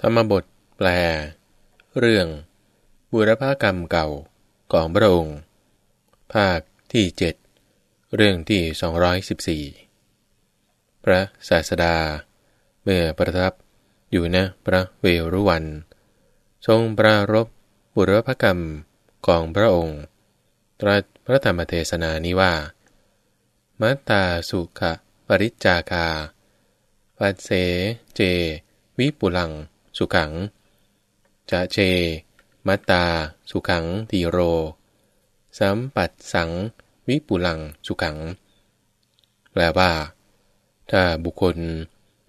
ธรรมบทแปล เรื่อง บุรพากรรมเก่าของพระองค์ ภาคที่เจ็ดเรื่องที่ 214 พระศาสดา เมื่อประทับอยู่นะพระเวรุวัน ทรงปรารบบุรพกรรมของพระองค์ ตรัสพระธรรมเทศนานี้ว่า มัตตาสุขปริจจาคาปัสเสเจ วิปุลัง สุขัง จะเช มัตตา สุขังทีโร สัมปัตสัง วิปุลัง สุขัง แปลว่า ถ้าบุคคล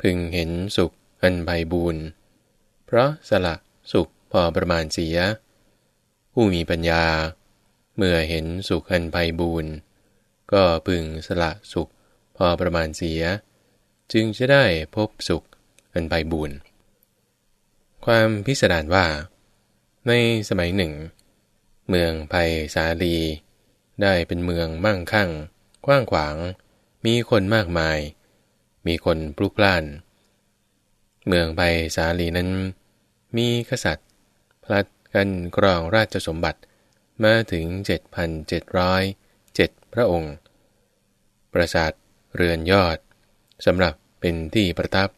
พึงเห็นสุขอันไพบูรณ์เพราะสละสุขพอประมาณเสีย ผู้มีปัญญา เมื่อเห็นสุขอันไพบูรณ์ก็พึงสละสุขพอประมาณเสีย จึงจะได้พบสุขอันไพบูรณ์ ความพิสดารว่า ในสมัยหนึ่ง เมืองไผ่สาลี ได้เป็นเมืองมั่งคั่ง กว้างขวาง มีคนมากมาย มีคนปลุกพล่าน เมืองไผ่สาลีนั้น มีกษัตริย์ พลัดกันกรองราชสมบัติมาถึง 7,707 พระองค์ ประสาทเรือนยอดสำหรับเป็นที่ประทับ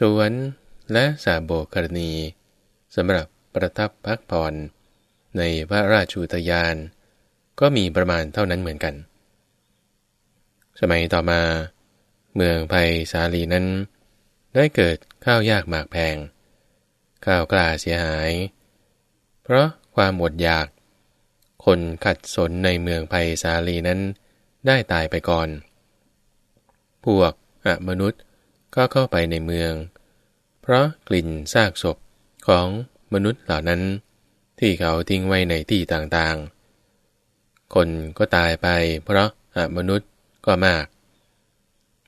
สวน และสาโบกรณีสำหรับประทับพักผ่อนในพระราชูทยาน ก็มีประมาณเท่านั้นเหมือนกัน สมัยต่อมา เมืองไผ่สาลีนั้น ได้เกิดข้าวยากหมากแพง ข้าวกล้าเสียหาย เพราะความอดอยาก คนขัดสนในเมืองไผ่สาลีนั้น ได้ตายไปก่อน พวกอมนุษย์ก็เข้าไปในเมือง ราะกลิ่นซากศพของมนุษย์เหล่านั้น ที่เขาทิ้งไว้ในที่ต่างๆ คนก็ตายไป เพราะอมนุษย์ก็มาก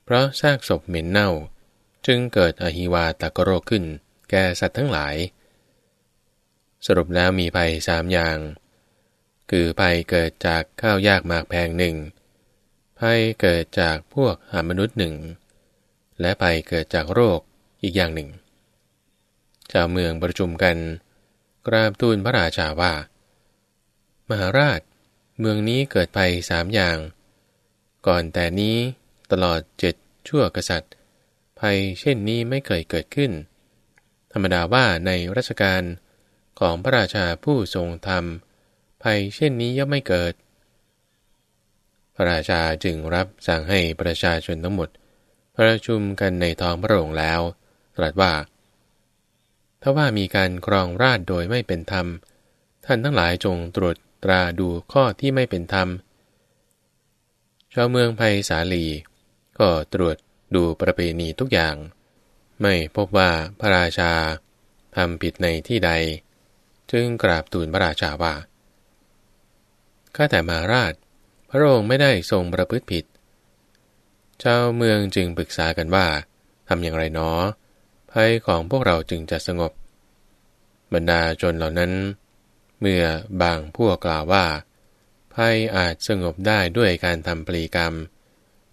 เพราะซากศพเหม็นเน่า จึงเกิดอหิวาตกโรคขึ้น แก่สัตว์ทั้งหลาย สรุปแล้วมีภัยสามอย่าง คือภัยเกิดจากข้าวยากมากแพงหนึ่งภัยเกิดจากพวกอมนุษย์หนึ่ง และภัยเกิดจากโรคอีกอย่างหนึ่ง ชาวเมืองประชุมกัน กราบทูลพระราชาว่า มหาราช เมืองนี้เกิดภัยสามอย่าง ก่อนแต่นี้ตลอดเจ็ดชั่วกษัตริย์ ภัยเช่นนี้ไม่เคยเกิดขึ้น ธรรมดาว่าในรัชกาลของพระราชาผู้ทรงธรรม ภัยเช่นนี้ย่อมไม่เกิด พระราชาจึงรับสั่งให้ประชาชนทั้งหมด ประชุมกันในท้องพระโรงแล้ว ตรัสว่า ถ้าว่ามีการครองราชโดยไม่เป็นธรรม ท่านทั้งหลายจงตรวจตราดูข้อที่ไม่เป็นธรรม ชาวเมืองไผ่สาลี ก็ตรวจดูประเพณีทุกอย่าง ไม่พบว่าพระราชาทำผิดในที่ใด จึงกราบทูลพระราชาว่าข้าแต่มาราช พระองค์ไม่ได้ทรงประพฤติผิด ชาวเมืองจึงปรึกษากันว่าทำอย่างไรเนาะ ภัยของพวกเราจึงจะสงบ บรรดาจนเหล่านั้น เมื่อบางพวกกล่าวว่า ภัยอาจสงบได้ด้วยการทำปรีกรรม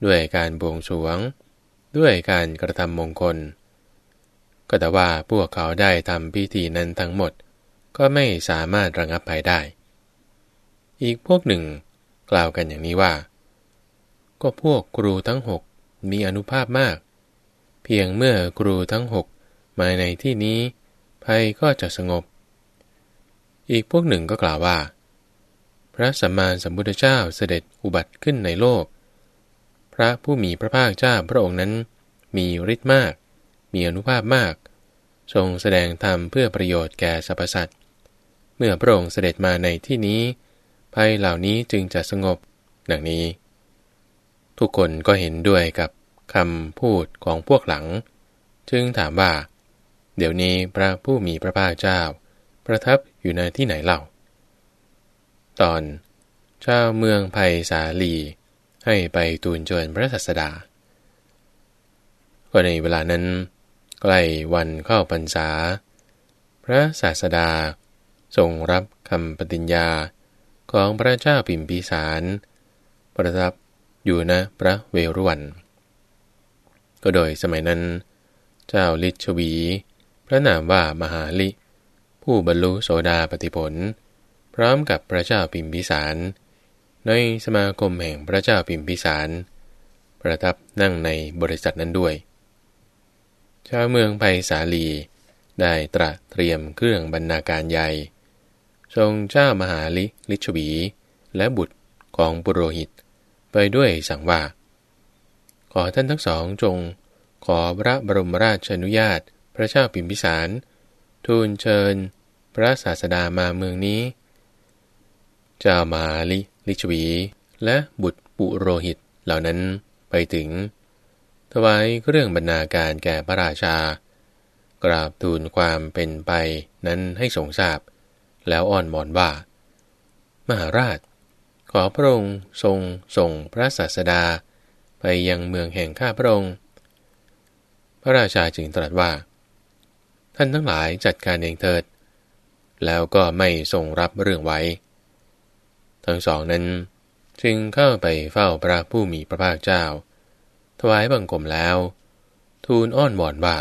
ด้วยการบวงสรวง ด้วยการกระทำมงคล ก็แต่ว่าพวกเขาได้ทำพิธีนั้นทั้งหมด ก็ไม่สามารถระงับภัยได้ อีกพวกหนึ่ง กล่าวกันอย่างนี้ว่า ก็พวกครูทั้งหกมีอนุภาพมาก เพียงเมื่อครูทั้งหก มาในที่นี้ ภัยก็จะสงบ อีกพวกหนึ่งก็กล่าวว่า พระสัมมาสัมพุทธเจ้าเสด็จอุบัติขึ้นในโลก พระผู้มีพระภาคเจ้าพระองค์นั้น มีฤทธิ์มาก มีอนุภาพมาก ทรงแสดงธรรมเพื่อประโยชน์แก่สรรพสัตว์เมื่อพระองค์เสด็จมาในที่นี้ ภัยเหล่านี้จึงจะสงบดังนี้ ทุกคนก็เห็นด้วยกับคำพูดของพวกหลัง จึงถามว่า เดี๋ยวนี้พระผู้มีพระภาคเจ้า ประทับอยู่ในที่ไหนเล่า ตอนเจ้าเมืองไผ่สาลี ให้ไปตูนเจิญพระศัสดา ก็ในเวลานั้น ใกล้วันเข้าพรรษา พระศาสดาทรงรับคำปฏิญญาของพระเจ้าปิมพิสาร ประทับอยู่นะพระเวรุวัน ก็โดยสมัยนั้น เจ้าลิชวี ระนามว่ามหาลิ ผู้บรรลุโสดาปติผล พร้อมกับพระเจ้าพิมพิสาร ในสมาคมแห่งพระเจ้าพิมพิสาร ประทับนั่งในบริษัทนั้นด้วย ชาวเมืองไพศาลี ได้ตระเตรียมเครื่องบรรณาการใหญ่ ส่งเจ้ามหาลิลิจฉวี และบุตรของปุโรหิต ไปด้วยสั่งว่า ขอท่านทั้งสองจงขอพระบรมราชอนุญาต พระเจ้าพิมพิสาร ทูลเชิญ พระศาสดามาเมืองนี้ เจ้ามหาลิลิจฉวี และบุตรปุโรหิตเหล่านั้นไปถึง ถวายเครื่องบรรณาการแก่พระราชา กราบทูลความเป็นไปนั้นให้ทรงทราบ แล้วอ้อนวอนว่า มหาราช ขอพระองค์ทรงส่งพระศาสดาไปยังเมืองแห่งข้าพระองค์ พระราชาจึงตรัสว่า ท่านทั้งหลายจัดการเองเถิด แล้วก็ไม่ทรงรับเรื่องไว้ ทั้งสองนั้นจึงเข้าไปเฝ้าพระผู้มีพระภาคเจ้า ถวายบังคมแล้ว ทูลอ้อนวอนว่า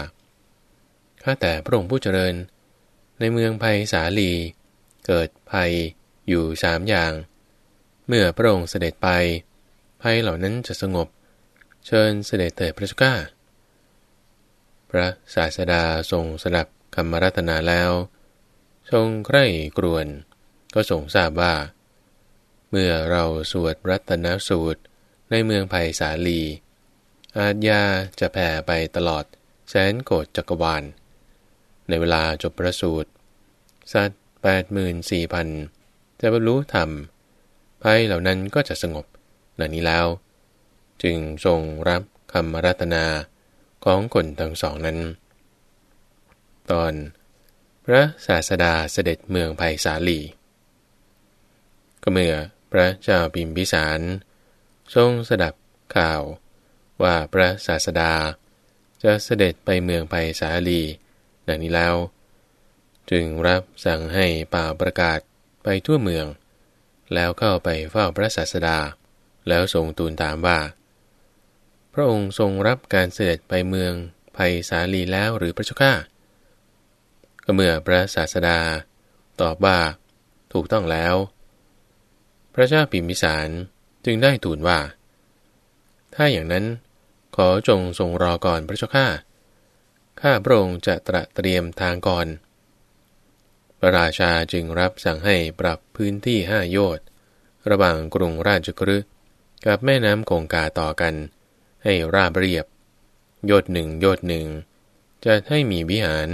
ข้าแต่พระองค์ผู้เจริญ ในเมืองภัยสาลี เกิดภัยอยู่สามอย่าง เมื่อพระองค์เสด็จไป ภัยเหล่านั้นจะสงบ เชิญเสด็จเถิดพระเจ้าข้า พระศาสดาทรงสดับคำรัตนาแล้ว ทรงใคร่กรวน ก็ทรงทราบว่า เมื่อเราสวดรัตนสูตรในเมืองไผ่สาลี อาจยาจะแผ่ไปตลอดแสนโกดจักรวาล ในเวลาจบประสูตร สัตว์แปดหมื่นสี่พันจะบรรลุธรรมภัยเหล่านั้นก็จะสงบหลังนี้แล้ว จึงทรงรับคำรัตนา ของคนทั้งสองนั้น ตอน พระศาสดาเสด็จเมืองไผ่สาลี ก็เมื่อพระเจ้าพิมพิสาร ทรงสดับข่าวว่าพระศาสดาจะเสด็จไปเมืองไผ่สาลี ดังนี้แล้ว จึงรับสั่งให้ป่าประกาศไปทั่วเมือง แล้วเข้าไปเฝ้าพระศาสดา แล้วทรงทูลถามว่า พระองค์ทรงรับการเสด็จไปเมืองไผ่สาลีแล้วหรือพระเจ้าข้าก็เมื่อพระศาสดา ตอบว่า ถูกต้องแล้ว พระเจ้าพิมิสารจึงได้ทูลว่า ถ้าอย่างนั้น ขอจงทรงรอก่อนพระเจ้าข้าข้าพระองค์จะตระเตรียมทางก่อน พระราชาจึงรับสั่งให้ปรับพื้นที่ห้าโยชน์ระหว่างกรุงราชกฤห์กับแม่น้ำคงกาต่อกัน ให้ราบเรียบ โยชน์หนึ่งโยชน์หนึ่ง จะให้มีวิหาร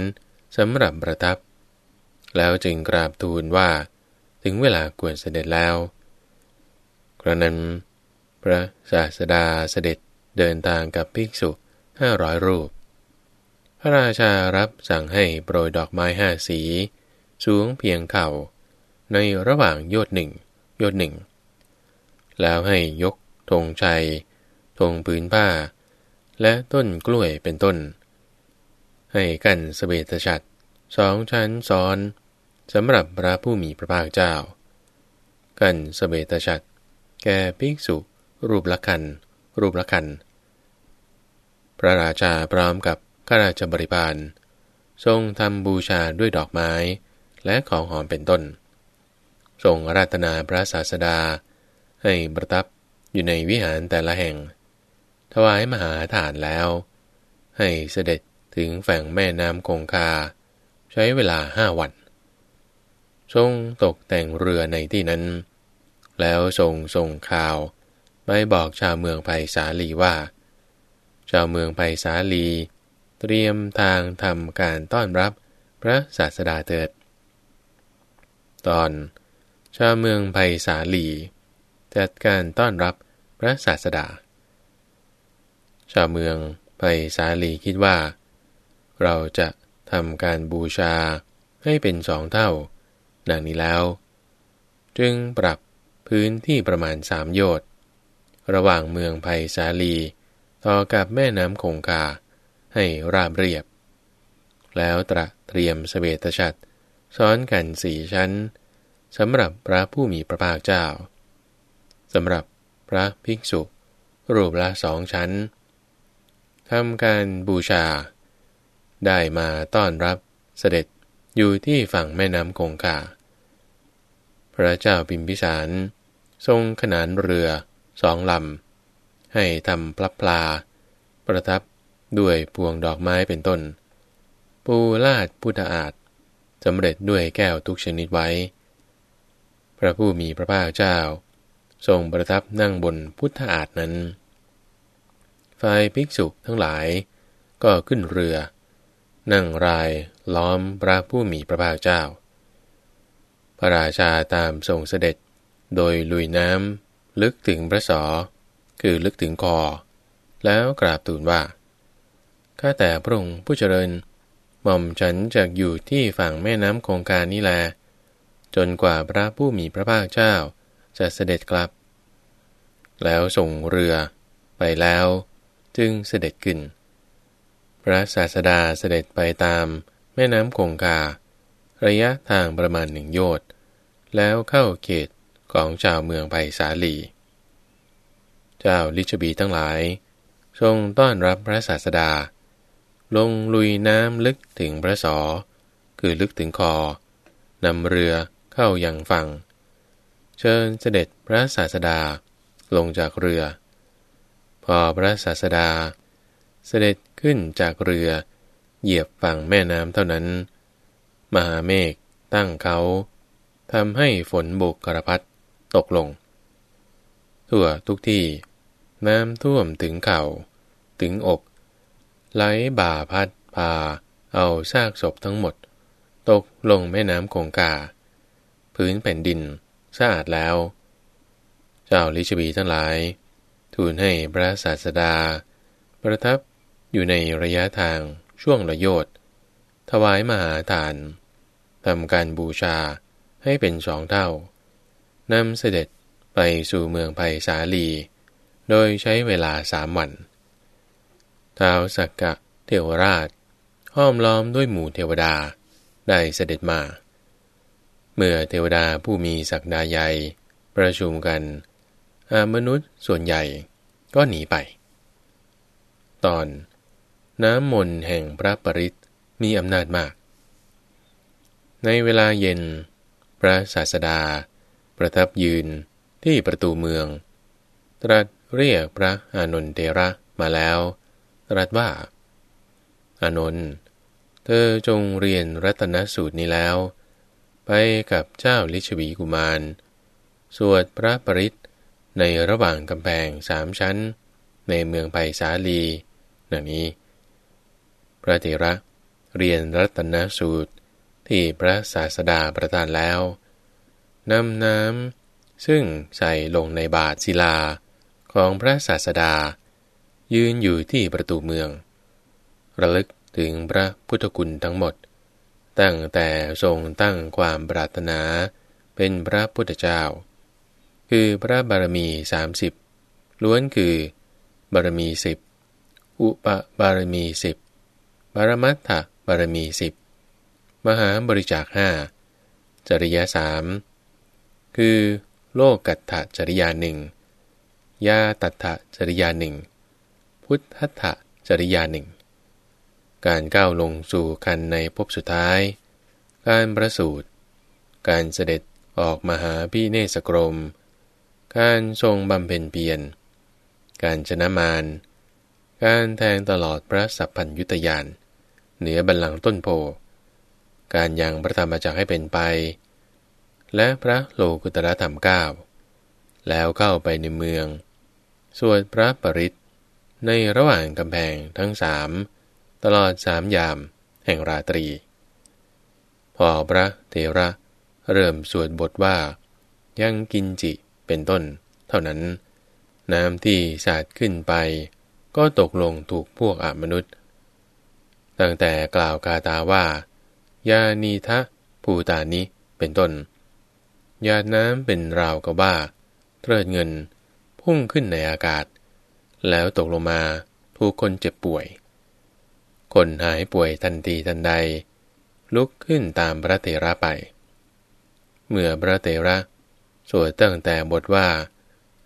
สำหรับประทับ แล้วจึงกราบทูลว่า ถึงเวลาควรเสด็จแล้ว กระนั้น พระศาสดาเสด็จเดินทางกับภิกษุห้าร้อยรูป พระราชารับสั่งให้โปรยดอกไม้ห้าสี สูงเพียงเข่า ในระหว่างโยดหนึ่งโยดหนึ่ง แล้วให้ยกธงชัย ธงพื้นผ้า และต้นกล้วยเป็นต้น ให้กันสเบตฉัตรสองชั้นซ้อนสำหรับพระผู้มีพระภาคเจ้า กันสเบตฉัตรแก่ภิกษุ รูปละคัน รูปละคัน พระราชาพร้อมกับข้าราชบริพารทรงทำบูชาด้วยดอกไม้และของหอมเป็นต้น ทรงราตนาพระศาสดา ให้ประทับอยู่ในวิหารแต่ละแห่ง ถวายมหาฐานแล้ว ให้เสด็จถึงแฝงแม่น้ำคงคา ใช้เวลาห้าวัน ทรงตกแต่งเรือในที่นั้น แล้วส่งส่งข่าวไปบอกชาวเมืองไผ่สาลีว่า ชาวเมืองไผ่สาลี เตรียมทางทำการต้อนรับพระศาสดาเถิด ตอน ชาวเมืองไผ่สาลี จัดการต้อนรับพระศาสดา ชาวเมืองไผ่สาลีคิดว่า เราจะทำการบูชาให้เป็นสองเท่า ดังนี้แล้ว จึงปรับพื้นที่ประมาณสามโยชน์ระหว่างเมืองไผ่สาลี ต่อกับแม่น้ำคงคาให้ราบเรียบ แล้วตระเตรียมสเสวตฉัตรซ้อนกันสี่ชั้นสำหรับพระผู้มีพระภาคเจ้าสำหรับพระภิกษุ รูปละสองชั้น ทำการบูชา ได้มาต้อนรับเสด็จอยู่ที่ฝั่งแม่น้ำคงคา พระเจ้าพิมพิสาร ทรงขนานเรือสองลำ ให้ทำพลับปลา ประทับด้วยพวงดอกไม้เป็นต้น ปูลาดพุทธาฏสำเร็จด้วยแก้วทุกชนิดไว้ พระผู้มีพระภาคเจ้า ทรงประทับนั่งบนพุทธาฏนั้น ฝ่ายภิกษุทั้งหลาย ก็ขึ้นเรือ นั่งรายล้อมพระผู้มีพระภาคเจ้า พระราชาตามทรงเสด็จ โดยลุยน้ำลึกถึงพระสอ คือลึกถึงคอ แล้วกราบทูลว่า ข้าแต่พระองค์ผู้เจริญ หม่อมฉันจะอยู่ที่ฝั่งแม่น้ำคงคานี้แล จนกว่าพระผู้มีพระภาคเจ้าจะเสด็จกลับ แล้วส่งเรือไปแล้ว จึงเสด็จขึ้น พระศาสดาเสด็จไปตามแม่น้ำคงคา ระยะทางประมาณหนึ่งโยชน์ แล้วเข้าเขตของชาวเมืองไผ่สาลี เจ้าลิชบีทั้งหลาย ทรงต้อนรับพระศาสดา ลงลุยน้ำลึกถึงพระสอ คือลึกถึงคอนำเรือเข้ายังฝั่ง เชิญเสด็จพระศาสดาลงจากเรือ อพระศาสดา เสด็จขึ้นจากเรือ เหยียบฝั่งแม่น้ำเท่านั้น มหาเมฆตั้งเขาทำให้ฝนบุกกระพัดตกลง ทั่วทุกที่ น้ำท่วมถึงเข่า ถึงอก ไหลบ่าพัดพา เอาซากศพทั้งหมด ตกลงแม่น้ำคงกาพื้นแผ่นดินสะอาดแล้ว เจ้าลิชบีทั้งหลาย ทูลให้พระศาสดา ประทับอยู่ในระยะทางช่วงระโยชน์ถวายมหาทานทำการบูชาให้เป็นสองเท่านำเสด็จไปสู่เมืองไผ่สาลี โดยใช้เวลาสามวันท้าวสักกะเทวราช ห้อมล้อมด้วยหมู่เทวดาได้เสด็จมา เมื่อเทวดาผู้มีศักดาใหญ่ประชุมกัน มนุษย์ส่วนใหญ่ก็หนีไป ตอน น้ำมนต์แห่งพระปริตมีอำนาจมาก ในเวลาเย็น พระศาสดา ประทับยืนที่ประตูเมือง ตรัสเรียกพระอานนทเทระมาแล้ว ตรัสว่า อานนท์เธอจงเรียนรัตนสูตรนี้แล้ว ไปกับเจ้าลิชวีกุมาร สวดพระปริต ในระหว่างกำแพงสามชั้น ในเมืองไผ่สาลีนังนี้ พระเถระเรียนรัตนสูตรที่พระศาสดาประทานแล้วนำน้ำซึ่งใส่ลงในบาทศิลาของพระศาสดา ยืนอยู่ที่ประตูเมือง ระลึกถึงพระพุทธคุณทั้งหมด ตั้งแต่ทรงตั้งความปรารถนาเป็นพระพุทธเจ้า คือพระบารมีสามสิบล้วนคือบารมีสิบอุปบารมีสิบบารมัตถบารมีสิบมหาบริจาคห้าจริยสามคือโลกกัตถจริยาหนึ่งยาตัตถจริยาหนึ่งพุทธัตถจริยาหนึ่งการก้าวลงสู่คันในภพสุดท้าย การประสูติการเสด็จออกมาหาพี่เนสกรม การทรงบำเพ็ญเพียร การชนะมาร การแทงตลอดพระสัพพัญยุตยาน เหนือบัลลังก์ต้นโพ การยังพระธรรมจักให้เป็นไป และพระโลกุตระธรรมเก้า แล้วเข้าไปในเมือง สวดพระปริตในระหว่างกำแพงทั้งสามตลอดสามยามแห่งราตรี พอพระเทระเริ่มสวดบทว่ายังกินจิเป็นต้น เท่านั้น น้ำที่สาดขึ้นไป ก็ตกลงถูกพวกอมนุษย์ ตั้งแต่กล่าวกาตาว่า ยานีทะภูตานิเป็นต้นหยาดน้ำเป็นราวกะบ้าเทิดเงิน พุ่งขึ้นในอากาศ แล้วตกลงมาถูกคนเจ็บป่วย คนหายป่วยทันทีทันใด ลุกขึ้นตามพระเถระไป เมื่อพระเถระ สวดตั้งแต่บทว่า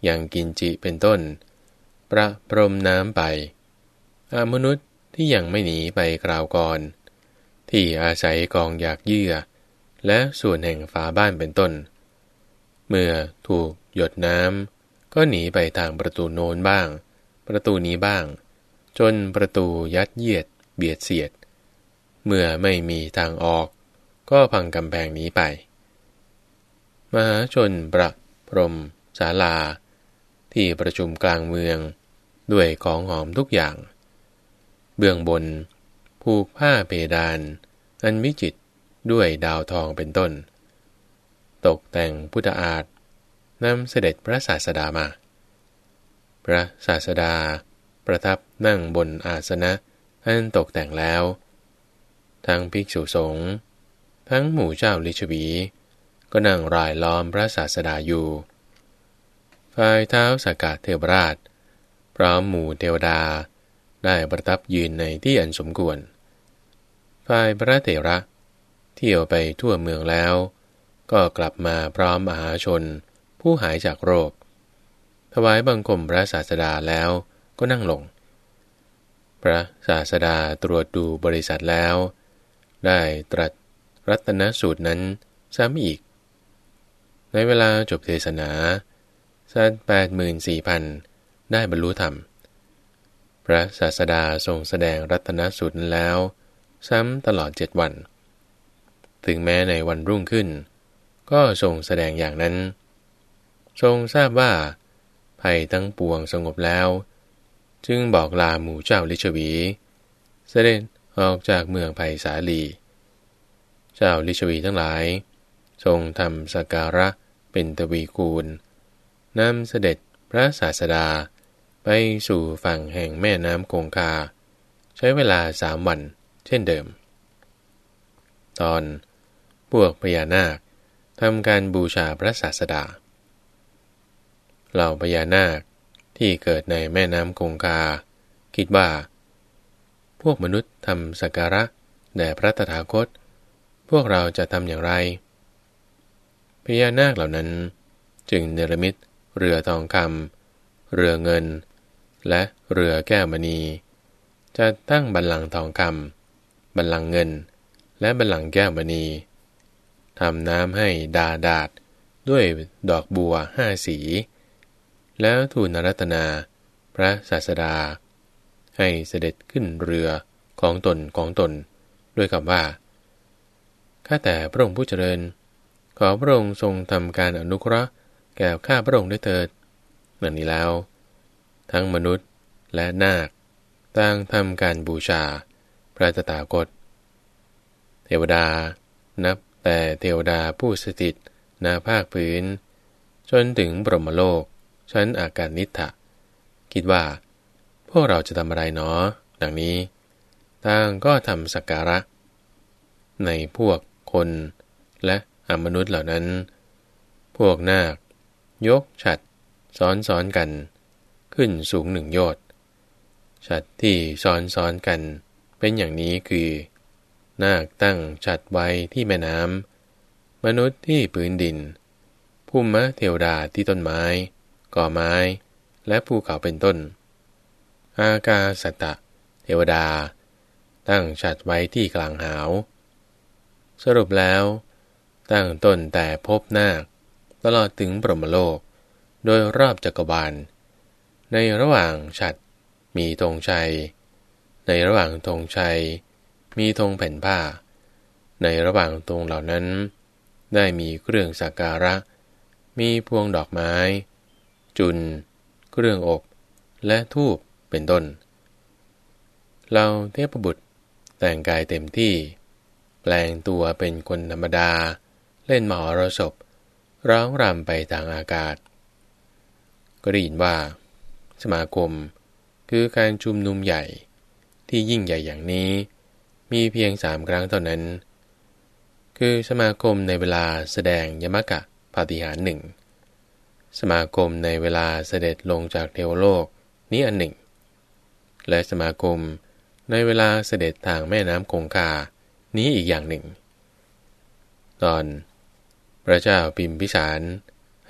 ยังกินจิเป็นต้น ประพรมน้ำไป อามนุษย์ที่ยังไม่หนีไปกล่าวก่อนทที่อาศัยกองอยากเยื่อ และส่วนแห่งฝาบ้านเป็นต้น เมื่อถูกหยดน้ำก็หนีไปทางประตูโน้นบ้าง ประตูนี้บ้าง จนประตูยัดเยียด เบียดเสียด เมื่อไม่มีทางออก ก็พังกำแพงนี้ไป มหาชนประพรมศาลา ที่ประชุมกลางเมือง ด้วยของหอมทุกอย่าง เบื้องบน ผูกผ้าเพดาน อันวิจิตด้วยดาวทองเป็นต้น ตกแต่งพุทธอาฏนำเสด็จพระศาสดามา พระศาสดาประทับนั่งบนอาสนะอันตกแต่งแล้ว ทั้งภิกษุสงฆ์ทั้งหมู่เจ้าลิชวี ก็นั่งรายล้อมพระศาสดาอยู่ ฝ่ายเท้าสากาเทวราช พร้อมหมู่เทวดาได้ประทับยืนในที่อันสมควร ฝ่ายพระเถระ เที่ยวไปทั่วเมืองแล้ว ก็กลับมาพร้อมมหาชน ผู้หายจากโรค ถวายบังคมพระศาสดาแล้วก็นั่งลง พระศาสดาตรวจดูบริษัทแล้ว ได้ตรัสรัตนสูตรนั้นซ้ำอีก ในเวลาจบเทศนาสัตแปดหมื่นสี่พันได้บรรลุธรรม พระศาสดาทรงแสดงรัตนสูตรแล้ว ซ้ำตลอดเจ็ดวัน ถึงแม้ในวันรุ่งขึ้น ก็ทรงแสดงอย่างนั้น ทรงทราบว่า ภัยทั้งปวงสงบแล้ว จึงบอกลาหมู่เจ้าลิชวี เสด็จออกจากเมืองไผ่สาลี เจ้าลิชวีทั้งหลาย ทรงทำสการะ เป็นตวีกูลนำเสด็จพระศาสดา ไปสู่ฝั่งแห่งแม่น้ำคงคา ใช้เวลาสามวันเช่นเดิม ตอนพวกพญานาคทำการบูชาพระศาสดา เหล่าพญานาคที่เกิดในแม่น้ำคงคา คิดว่า พวกมนุษย์ทำสักการะแด่พระตถาคต พวกเราจะทำอย่างไร พญานาคเหล่านั้น จึงเนรมิตเรือทองคำเรือเงิน และเรือแก้วมณี จะตั้งบัลลังก์ทองคำบัลลังก์เงิน และบัลลังก์แก้วมณีทำน้ำให้ดาดาดด้วยดอกบัวห้าสี แล้วทูลนรัตนา พระศาสดา ให้เสด็จขึ้นเรือของตนของตน ด้วยคำว่า ข้าแต่พระองค์ผู้เจริญ ขอพระองค์ทรงทำการอนุเคราะห์แก่ข้าพระองค์ด้วยเถิดดังนี้แล้ว ทั้งมนุษย์และนาคต่างทำการบูชา พระตถาคต เทวดา นับแต่เทวดาผู้สถิตนาภาคพื้น จนถึงบรมโลก ชั้นอาการนิทะคิดว่า พวกเราจะทำอะไรเนาะดังนี้ต่างก็ทำสักการะ ในพวกคนและ มนุษย์เหล่านั้น พวกนาค ยกฉัดซ้อนซ้อนกัน ขึ้นสูงหนึ่งโยชน์ฉัดที่ซ้อนซ้อนกัน เป็นอย่างนี้คือ นาคตั้งฉัดไว้ที่แม่น้ำมนุษย์ที่พื้นดินภูมิมะเทวดาที่ต้นไม้ ก่อไม้ และภูเขาเป็นต้น อากาสัตตะ เทวดา ตั้งฉัดไว้ที่กลางหาว สรุปแล้ว ตั้งต้นแต่พบนาคตลอดถึงปรมโลก โดยรอบจักรวาล ในระหว่างฉัดมีธงชัย ในระหว่างธงชัย มีธงแผ่นผ้า ในระหว่างธงเหล่านั้น ได้มีเครื่องสักการะ มีพวงดอกไม้ จุน เครื่องอบ และทูบเป็นต้น เราเทพบุตรแต่งกายเต็มที่ แปลงตัวเป็นคนธรรมดา เล่นมหรสพ ร้องรำไปทางอากาศ ก็ได้ยินว่า สมาคมคือการชุมนุมใหญ่ที่ยิ่งใหญ่อย่างนี้ มีเพียงสามครั้งเท่านั้น คือสมาคมในเวลาแสดงยมกะปาฏิหารหนึ่ง สมาคมในเวลาเสด็จลงจากเทวโลกนี้อันหนึ่ง และสมาคมในเวลาเสด็จทางแม่น้ำคงคานี้อีกอย่างหนึ่ง ตอน พระเจ้าพิมพิสาร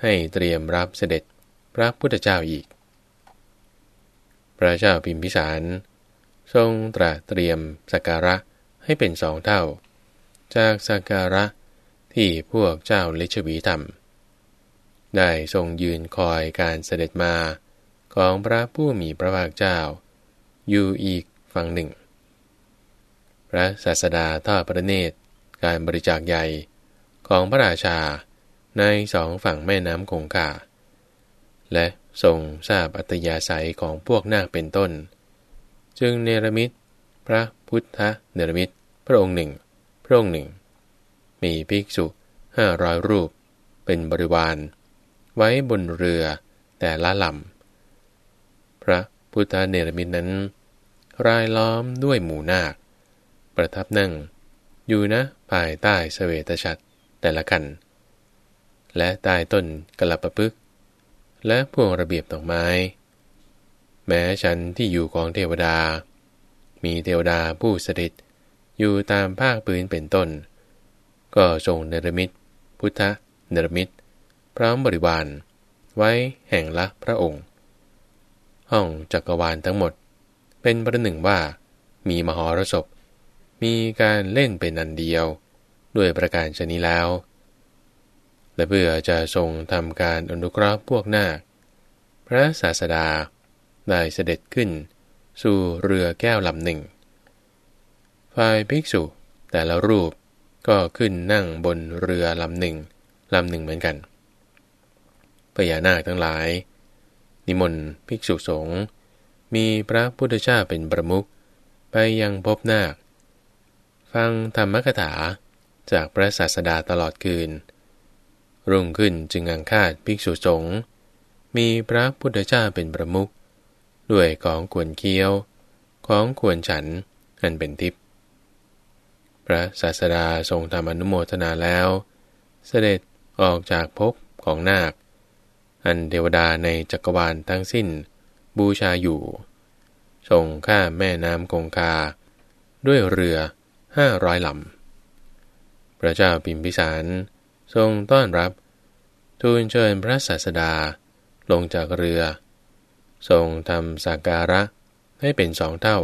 ให้เตรียมรับเสด็จพระพุทธเจ้าอีก พระเจ้าพิมพิสาร ทรงตระเตรียมสักการะให้เป็นสองเท่า จากสักการะที่พวกเจ้าลิชวีทำได้ทรงยืนคอยการเสด็จมาของพระผู้มีพระภาคเจ้า อยู่อีกฝั่งหนึ่ง พระศาสดาทอดพระเนตรการบริจาคใหญ่ ของพระราชาในสองฝั่งแม่น้ำคงคา และทรงทราบอัตยาศัยของพวกนาคเป็นต้น จึงเนรมิตพระพุทธเนรมิตพระองค์หนึ่ง พระองค์หนึ่ง มีภิกษุห้าร้อยรูป เป็นบริวาร ไว้บนเรือแต่ละลำ พระพุทธเนรมิตนั้น รายล้อมด้วยหมู่นาค ประทับนั่ง อยู่นะภายใต้สเสวตฉัตร แต่ละกัน และใต้ต้นกระปะพึก และพวงระเบียบดอกไม้ แม้ฉันที่อยู่ของเทวดา มีเทวดาผู้สถิตอยู่ตามภาคพื้นเป็นต้น ก็ทรงเนรมิตพุทธเนรมิตพร้อมบริวารไว้แห่งละพระองค์ ห้องจักรวาลทั้งหมด เป็นประหนึ่งว่ามีมหรสพมีการเล่นเป็นอันเดียว ด้วยประการชนี้แล้ว และเพื่อจะทรงทำการอนุเคราะห์พวกนาค พระศาสดาได้เสด็จขึ้น สู่เรือแก้วลำหนึ่ง ฝ่ายภิกษุแต่ละรูปก็ขึ้นนั่งบนเรือลำหนึ่งลำหนึ่งเหมือนกันพญานาคทั้งหลาย นิมนต์ภิกษุสงฆ์มีพระพุทธเจ้าเป็นประมุขไปยังพบนาค ฟังธรรมกถา จากพระศาสดาตลอดคืน รุ่งขึ้นจึงอังคาดภิกษุสงฆ์มีพระพุทธเจ้าเป็นประมุขด้วยของควรเคี้ยว ของควรฉันอันเป็นทิพย์พระศาสดาทรงทำอนุโมทนาแล้ว เสด็จออกจากภพของนาค อันเทวดาในจักรวาลทั้งสิ้น บูชาอยู่ทรงข้าแม่น้ำคงคา ด้วยเรือห้าร้อยลำ พระเจ้าพิมพิสารทรงต้อนรับ ทูลเชิญพระศาสดาลงจากเรือ ทรงทำสักการะให้เป็นสองเท่า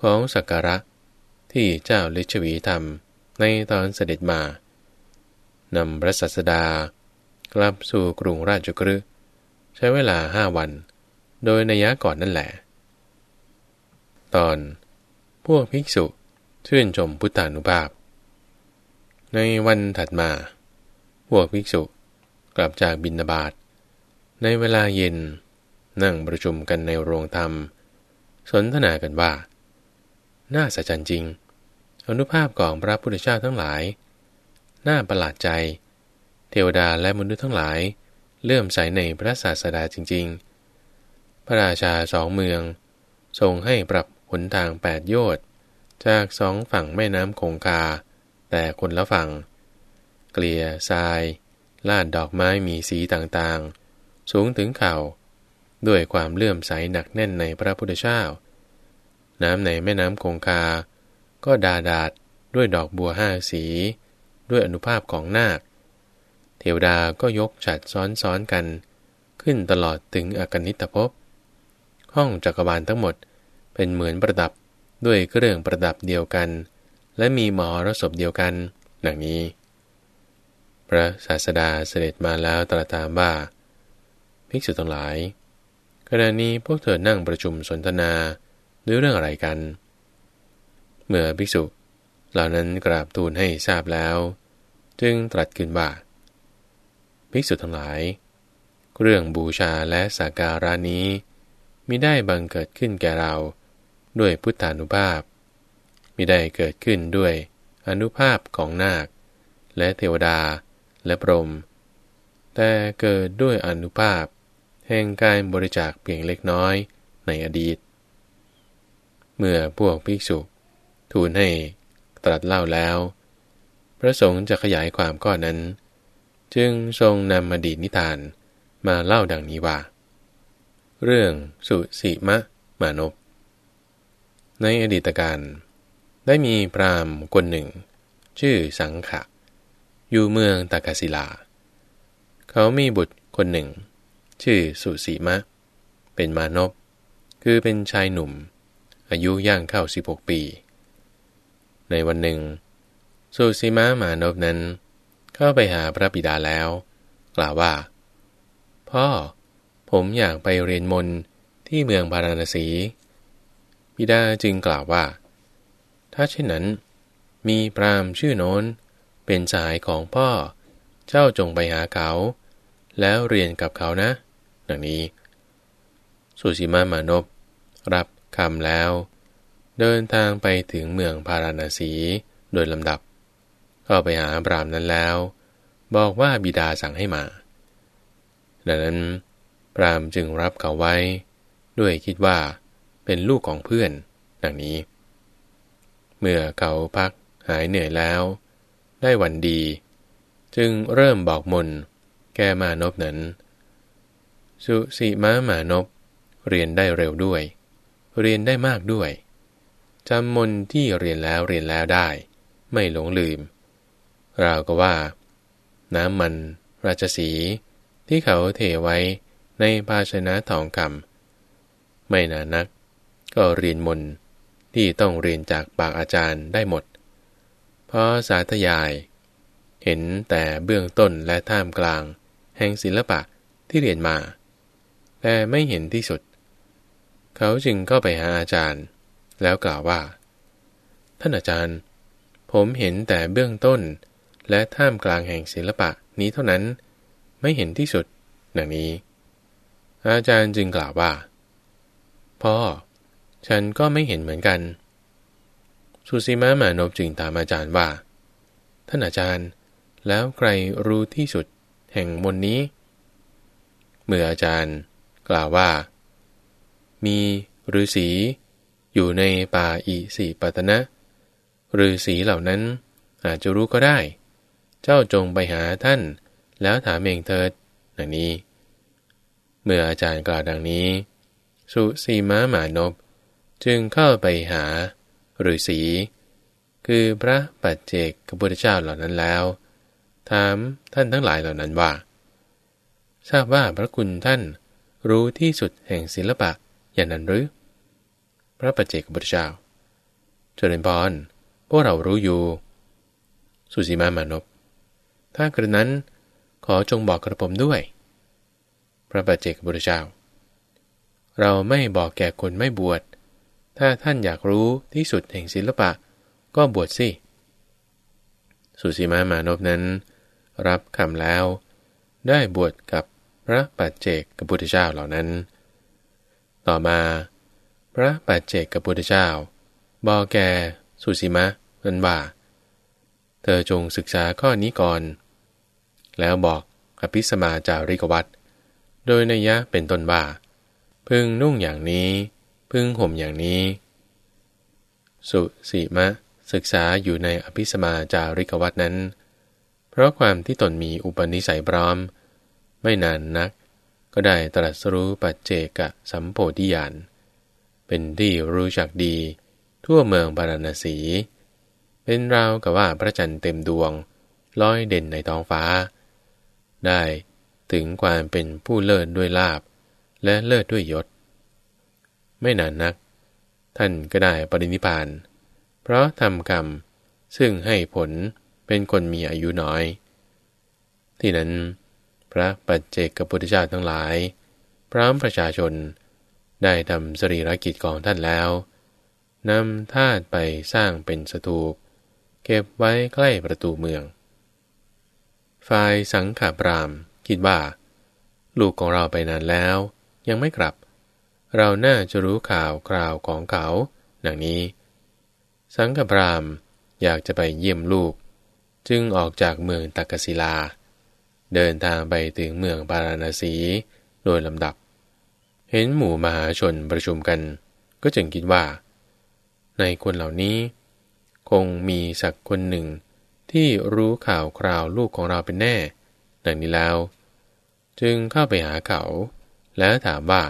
ของสักการะที่เจ้าลิชวีทำในตอนเสด็จมานำพระศาสดากลับสู่กรุงราชกฤห์ใช้เวลาห้าวัน โดยนัยะก่อนนั่นแหละ ตอน พวกภิกษุชื่นชมพุทธานุภาพ ในวันถัดมา พวกภิกษุกลับจากบินนาบาตในเวลาเย็น นั่งประชุมกันในโรงธรรม สนทนากันว่า น่าสัจจริง อนุภาพของพระพุทธเจ้าทั้งหลาย น่าประหลาดใจ เทวดาและมนุษย์ทั้งหลาย เลื่อมใสในพระศาสดาจริง ๆ พระราชาสองเมือง ทรงให้ปรับหนทางแปดโยชน์จากสองฝั่งแม่น้ำคงคา แต่คนละฝั่ง เกลี่ยทราย ลาดดอกไม้มีสีต่างๆ สูงถึงเข่า ด้วยความเลื่อมใสหนักแน่นในพระพุทธเจ้า น้ำในแม่น้ำคงคา ก็ดาดาดด้วยดอกบัวห้าสี ด้วยอนุภาพของนาค เทวดาก็ยกฉัดซ้อนๆกัน ขึ้นตลอดถึงอกนิตภพ ห้องจักรวาลทั้งหมดเป็นเหมือนประดับด้วยเครื่องประดับเดียวกัน และมีมหรสพเดียวกัน ดังนี้ พระศาสดาเสด็จมาแล้วตรัสถามว่า ภิกษุทั้งหลาย ขณะนี้พวกเธอนั่งประชุมสนทนาด้วยเรื่องอะไรกัน เมื่อภิกษุเหล่านั้นกราบทูลให้ทราบแล้ว จึงตรัสขึ้นว่าภิกษุทั้งหลาย เรื่องบูชาและสักการานี้มิได้บังเกิดขึ้นแก่เรา ด้วยพุทธานุภาพ มิได้เกิดขึ้นด้วยอนุภาพของนาค และเทวดาและพรหมแต่เกิดด้วยอนุภาพ แห่งการบริจาคเพียงเล็กน้อยในอดีต เมื่อพวกภิกษุ ทูลให้ตรัสเล่าแล้ว พระสงฆ์จะขยายความข้อนั้น จึงทรงนำอดีตนิทานมาเล่าดังนี้ว่า เรื่องสุสีมะมานพในอดีตการ ได้มีพราหมณ์คนหนึ่ง ชื่อสังขะ อยู่เมืองตากศิลา เขามีบุตรคนหนึ่ง ชื่อสุสีมะ เป็นมานพคือเป็นชายหนุ่ม อายุย่างเข้า 16 ปี ในวันหนึ่ง สุสีมามานพนั้น เข้าไปหาพระบิดาแล้ว กล่าวว่า พ่อ ผมอยากไปเรียนมนที่เมืองพาราณสีบิดาจึงกล่าวว่า ถ้าเช่นนั้น มีพรามชื่อโน้น เป็นสายของพ่อ เจ้าจงไปหาเขา แล้วเรียนกับเขานะ ดังนี้ สุสีมามานพรับคำแล้ว เดินทางไปถึงเมืองพาราณสีโดยลำดับ เข้าไปหาพรามนั้นแล้ว บอกว่าบิดาสั่งให้มา ดังนั้นพรามจึงรับเขาไว้ ด้วยคิดว่าเป็นลูกของเพื่อน ดังนี้ เมื่อเขาพักหายเหนื่อยแล้ว ได้วันดี จึงเริ่มบอกมน แก้มานพนั้น สุสีม้ามานพเรียนได้เร็วด้วย เรียนได้มากด้วยจำมนที่เรียนแล้วเรียนแล้วได้ ไม่หลงลืมราวก็ว่า น้ำมันราชสีที่เขาเทไว้ในภาชนะทองคำไม่นานนัก ก็เรียนมน ที่ต้องเรียนจากปากอาจารย์ได้หมด เพราะสาธยาย เห็นแต่เบื้องต้นและท่ามกลาง แห่งศิลปะที่เรียนมา แต่ไม่เห็นที่สุด เขาจึงก็ไปหาอาจารย์ แล้วกล่าวว่า ท่านอาจารย์ ผมเห็นแต่เบื้องต้น และท่ามกลางแห่งศิลปะนี้เท่านั้น ไม่เห็นที่สุดดังนี้ อาจารย์จึงกล่าวว่า พ่อ ฉันก็ไม่เห็นเหมือนกัน สุสีมามานพจึงถามอาจารย์ว่า ท่านอาจารย์ แล้วใครรู้ที่สุดแห่งมนนี้ เมื่ออาจารย์กล่าวว่า มีฤาษีอยู่ในป่าอิสิปตนะฤาษีเหล่านั้นอาจจะรู้ก็ได้ เจ้าจงไปหาท่าน แล้วถามเองเถิดดังนี้ เมื่ออาจารย์กล่าวดังนี้ สุสีม้าหมานพ จึงเข้าไปหาฤาษีคือพระปัจเจกพระพุทธเจ้าเหล่านั้นแล้ว ถามท่านทั้งหลายเหล่านั้นว่า ทราบว่าพระคุณท่านรู้ที่สุดแห่งศิลปะอย่างนั้นหรือ พระปัจเจกพระพุทธเจ้าเจริญพรพวกเรารู้อยู่ สุสีมามานพถ้ากระนั้นขอจงบอกกระผมด้วย พระปัจเจกพุทธเจ้า เราไม่บอกแก่คนไม่บวช ถ้าท่านอยากรู้ที่สุดแห่งศิลปะ ก็บวชสิ สุสีมามานพนั้น รับคำแล้ว ได้บวชกับพระปัจเจกพุทธเจ้าเหล่านั้น ต่อมา พระปัจเจกพุทธเจ้า บอกแกสุสีมะนั้นว่า เธอจงศึกษาข้อนี้ก่อน แล้วบอกอภิสมาจาริกวัตโดยนัยยะเป็นต้นว่า พึงนุ่งอย่างนี้ พึงห่มอย่างนี้ สุสีมะ ศึกษาอยู่ในอภิสมาจาริกวัตนั้น เพราะความที่ตนมีอุปนิสัยพร้อม ไม่นานนัก ก็ได้ตรัสรู้ปัจเจกสัมโพธิญาณเป็นที่รู้จักดี ทั่วเมืองบารณสี เป็นราวกับว่าพระจันทร์เต็มดวงลอยเด่นในท้องฟ้า ได้ถึงความเป็นผู้เลิศด้วยลาบและเลิศด้วยยศ ไม่นานนัก ท่านก็ได้ปรินิพาน เพราะทำกรรมซึ่งให้ผลเป็นคนมีอายุน้อย ที่นั้น พระปัจเจกพุทธเจ้าทั้งหลาย พร้อมประชาชนได้ทำสรีรกิจของท่านแล้วนำธาตุไปสร้างเป็นสถูป เก็บไว้ใกล้ประตูเมือง ฝ่ายสังขารามคิดว่า ลูกของเราไปนานแล้ว ยังไม่กลับ เราน่าจะรู้ข่าวคราวของเขา ดังนี้ สังฆปรามอยากจะไปเยี่ยมลูก จึงออกจากเมืองตักกศิลา เดินทางไปถึงเมืองปาราณสีโดยลำดับ เห็นหมู่มหาชนประชุมกัน ก็จึงคิดว่า ในคนเหล่านี้ คงมีสักคนหนึ่งที่รู้ข่าวคราวลูกของเราเป็นแน่ ดังนี้แล้ว จึงเข้าไปหาเขา แล้วถามว่า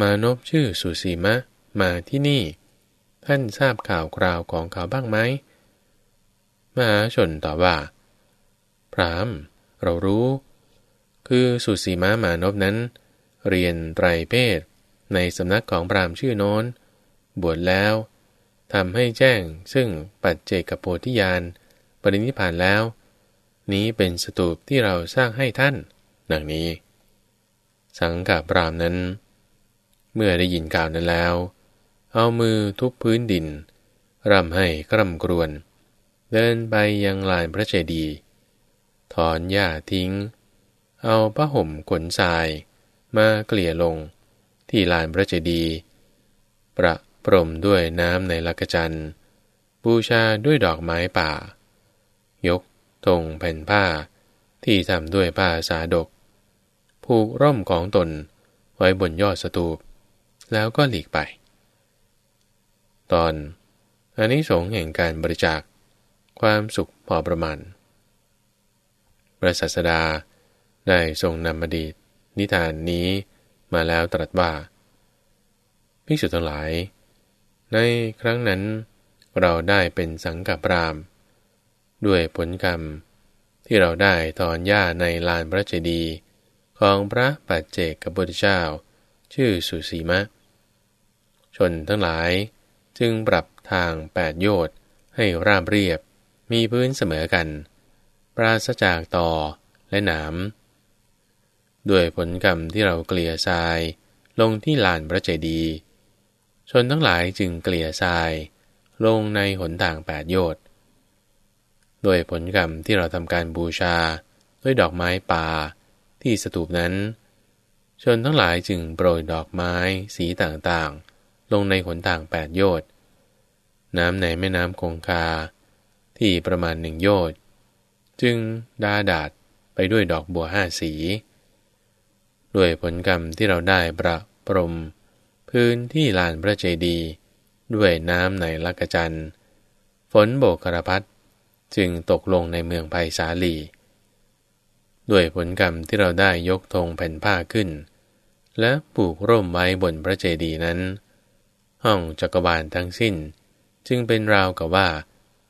มานพชื่อสุสีมะ มาที่นี่ ท่านทราบข่าวคราวของเขาบ้างไหมมหาชนตอบว่า พรามเรารู้ คือสุสีมะมานพนั้น เรียนไตรเพศ ในสำนักของพรามชื่อโน้น บวชแล้วทำให้แจ้งซึ่งปัจเจกโพธิญาณปรินิพานแล้ว นี้เป็นสตูปที่เราสร้างให้ท่าน ดังนี้ สังกัปรามนั้น เมื่อได้ยินกล่าวนั้นแล้ว เอามือทุบพื้นดิน ร่ำให้กร่ำกรวน เดินไปยังลานพระเจดีย์ถอนหญ้าทิ้ง เอาผ้าห่มขนทรายมาเกลี่ยลง ที่ลานพระเจดีย์ประพรมด้วยน้ำในลักจันบูชาด้วยดอกไม้ป่า ยกธงแผ่นผ้าที่ทำด้วยผ้าสาดก ผูกร่มของตนไว้บนยอดสตูป แล้วก็หลีกไป ตอนอันนี้สงแห่งการบริจาคความสุขพอประมาณ พระศาสดาได้ทรงนำอดีตนิทานนี้มาแล้วตรัสว่า ภิกษุทั้งหลาย ในครั้งนั้นเราได้เป็นสังกัปราม ด้วยผลกรรมที่เราได้ถอนหญ้าในลานพระเจดีย์ของพระปัจเจกพุทธเจ้า ชื่อสุสีมะ ชนทั้งหลาย จึงปรับทางแปดโยชน์ให้ราบเรียบ มีพื้นเสมอกัน ปราศจากต่อและหนามด้วยผลกรรมที่เราเกลี่ยทราย ลงที่ลานพระเจดีย์ชนทั้งหลายจึงเกลี่ยทราย ลงในหนทางแปดโยชน์ด้วยผลกรรมที่เราทำการบูชาด้วยดอกไม้ป่าที่สตูปนั้น ชนทั้งหลายจึงโปรยดอกไม้สีต่างๆ ลงในหนทางแปดโยชน์น้ำในแม่น้ำคงคา ที่ประมาณหนึ่งโยชน์จึงดาดาดไปด้วยดอกบัวห้าสี ด้วยผลกรรมที่เราได้ประปรม พื้นที่ลานพระเจดีย์ด้วยน้ำในลักจันฝนโบกกระพัดจึงตกลงในเมืองไผ่สาลี ด้วยผลกรรมที่เราได้ยกธงแผ่นผ้าขึ้น และปลูกร่มไว้บนพระเจดีย์นั้น ห้องจักรวาลทั้งสิ้น จึงเป็นราวกับว่า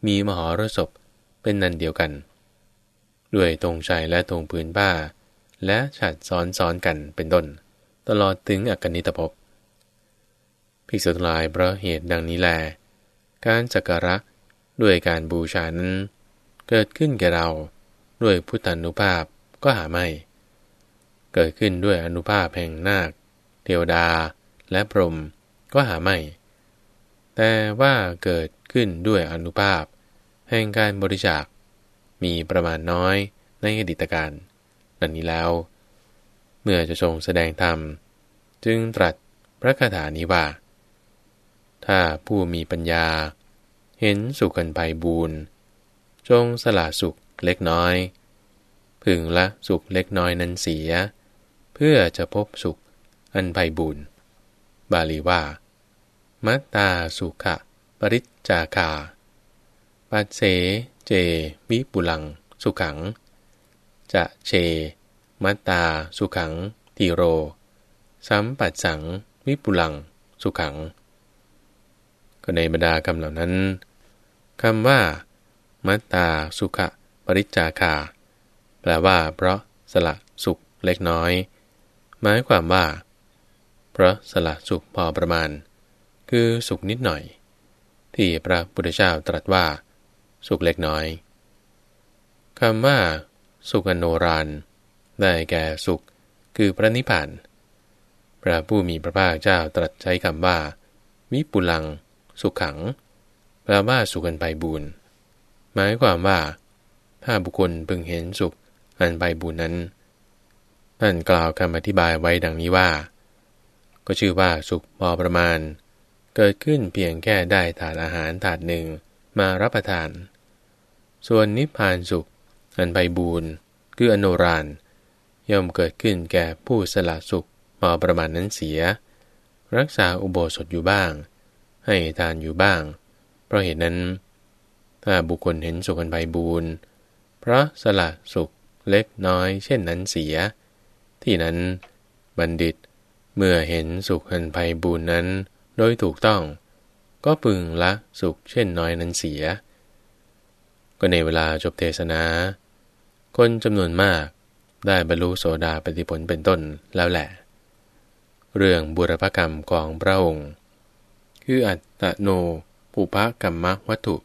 มีมหรสพเป็นนันเดียวกัน ด้วยตรงชัยและตรงพื้นผ้า และฉัดซ้อนซ้อนกันเป็นต้น ตลอดถึงอกนิตภพภิกษุทั้งหลายเพราะเหตุดังนี้แล การสักการะด้วยการบูชานั้น เกิดขึ้นแก่เรา ด้วยพุทธานุภาพก็หาไม่ เกิดขึ้นด้วยอนุภาพแห่งนาค เทวดาและพรหม ก็หาไม่ แต่ว่าเกิดขึ้นด้วยอนุภาพ แห่งการบริจาค มีประมาณน้อยในอดีตการนั่นนี้แล้ว เมื่อจะทรงแสดงธรรม จึงตรัสพระคาถานี้ว่า ถ้าผู้มีปัญญา เห็นสุขันไปบูนจงสละสุขเล็กน้อย พึงละสุขเล็กน้อยนั้นเสีย เพื่อจะพบสุขอันไปบูนบาลีว่า มัตตาสุขะ ปริจจาคา ปัสเสเจวิปุลัง สุขัง จะเช มัตตาสุขังทีโร สัมปัสสัง วิปุลัง สุขัง ก็ในบรรดาคำเหล่านั้นคำว่า มัตตาสุขะ ปริจจาคา แปลว่า เพราะสละสุขเล็กน้อย หมายความว่า เพราะสละสุขพอประมาณ คือสุขนิดหน่อย ที่พระพุทธเจ้าตรัสว่า สุขเล็กน้อยคำว่าสุขอโนรานได้แก่สุขคือพระนิพพาน พระผู้มีพระภาคเจ้าตรัสใช้คำว่า วิปุลัง สุขขังแปลว่าสุขอันไปบุญหมายความว่า ถ้าบุคคลพึงเห็นสุขอันไปบุญนั้นท่านกล่าวคำอธิบายไว้ดังนี้ว่า ก็ชื่อว่าสุขพอประมาณ เกิดขึ้นเพียงแค่ได้ถาดอาหารถาดหนึ่งมารับประทาน ส่วนนิพพานสุข อันไปบูนคืออนุรานย่อมเกิดขึ้นแก่ผู้สละสุขพอประมาณนั้นเสีย รักษาอุโบสถอยู่บ้าง ให้ทานอยู่บ้าง เพราะเหตุนั้น ถ้าบุคคลเห็นสุขอันไพบูรณ์เพราะสละสุขเล็กน้อยเช่นนั้นเสีย ที่นั้นบัณฑิตเมื่อเห็นสุขอันไพบูรณ์นั้น โดยถูกต้อง ก็พึงละสุขเช่นน้อยนั้นเสีย ก็ในเวลาจบเทศนา คนจำนวนมากได้บรรลุโสดาปฏิผลเป็นต้นแล้วแหละ เรื่องบุรพกรรมของพระองค์ คืออัตโนปุพกรรมวัตถุ